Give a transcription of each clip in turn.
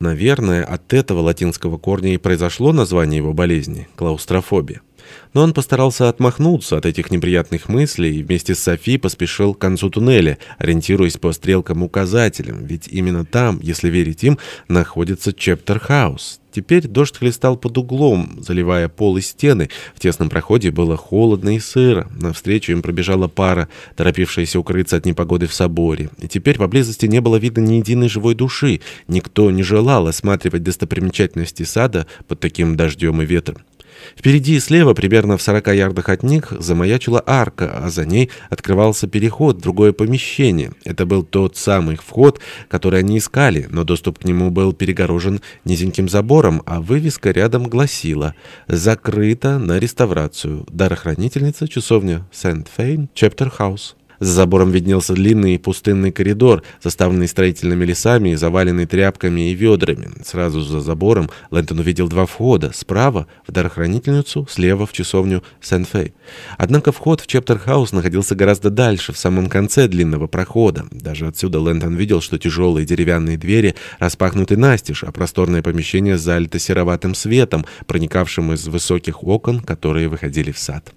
Наверное, от этого латинского корня и произошло название его болезни – клаустрофобия. Но он постарался отмахнуться от этих неприятных мыслей и вместе с Софи поспешил к концу туннеля, ориентируясь по стрелкам-указателям, ведь именно там, если верить им, находится Чептер-хаус. Теперь дождь хлестал под углом, заливая пол и стены. В тесном проходе было холодно и сыро. Навстречу им пробежала пара, торопившаяся укрыться от непогоды в соборе. И теперь поблизости не было видно ни единой живой души. Никто не желал осматривать достопримечательности сада под таким дождем и ветром. Впереди и слева, примерно в 40 ярдах от них, замаячила арка, а за ней открывался переход другое помещение. Это был тот самый вход, который они искали, но доступ к нему был перегорожен низеньким забором, а вывеска рядом гласила «Закрыто на реставрацию. Дарохранительница, часовня Сент-Фейн, Чептер Хаус». За забором виднелся длинный пустынный коридор, заставленный строительными лесами и заваленный тряпками и ведрами. Сразу за забором Лэнтон увидел два входа. Справа — в дарохранительницу, слева — в часовню Сен-Фэй. Однако вход в Чептерхаус находился гораздо дальше, в самом конце длинного прохода. Даже отсюда Лэнгдон видел, что тяжелые деревянные двери распахнуты настежь, а просторное помещение залито сероватым светом, проникавшим из высоких окон, которые выходили в сад.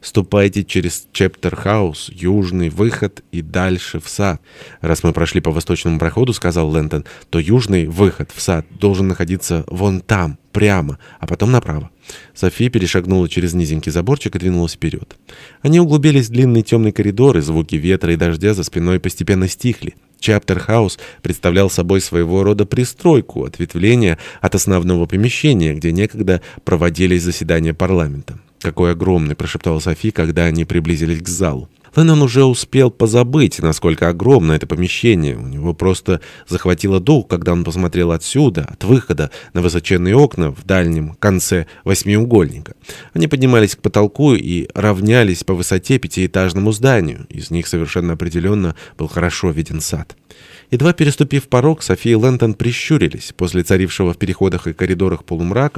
Ступайте через Чептерхаус, южный выход и дальше в сад. Раз мы прошли по восточному проходу, сказал Лэнгдон, то южный выход в сад должен находиться вон там, прямо, а потом направо. София перешагнула через низенький заборчик и двинулась вперед. Они углубились в длинный темный коридор, и звуки ветра и дождя за спиной постепенно стихли. Чаптерхаус представлял собой своего рода пристройку, ответвление от основного помещения, где некогда проводились заседания парламента. «Какой огромный!» — прошептала Софи, когда они приблизились к залу. Леннон уже успел позабыть, насколько огромно это помещение. У него просто захватило дух, когда он посмотрел отсюда, от выхода, на высоченные окна в дальнем конце восьмиугольника. Они поднимались к потолку и равнялись по высоте пятиэтажному зданию. Из них совершенно определенно был хорошо виден сад. Едва переступив порог, София и Лэнтон прищурились. После царившего в переходах и коридорах полумрака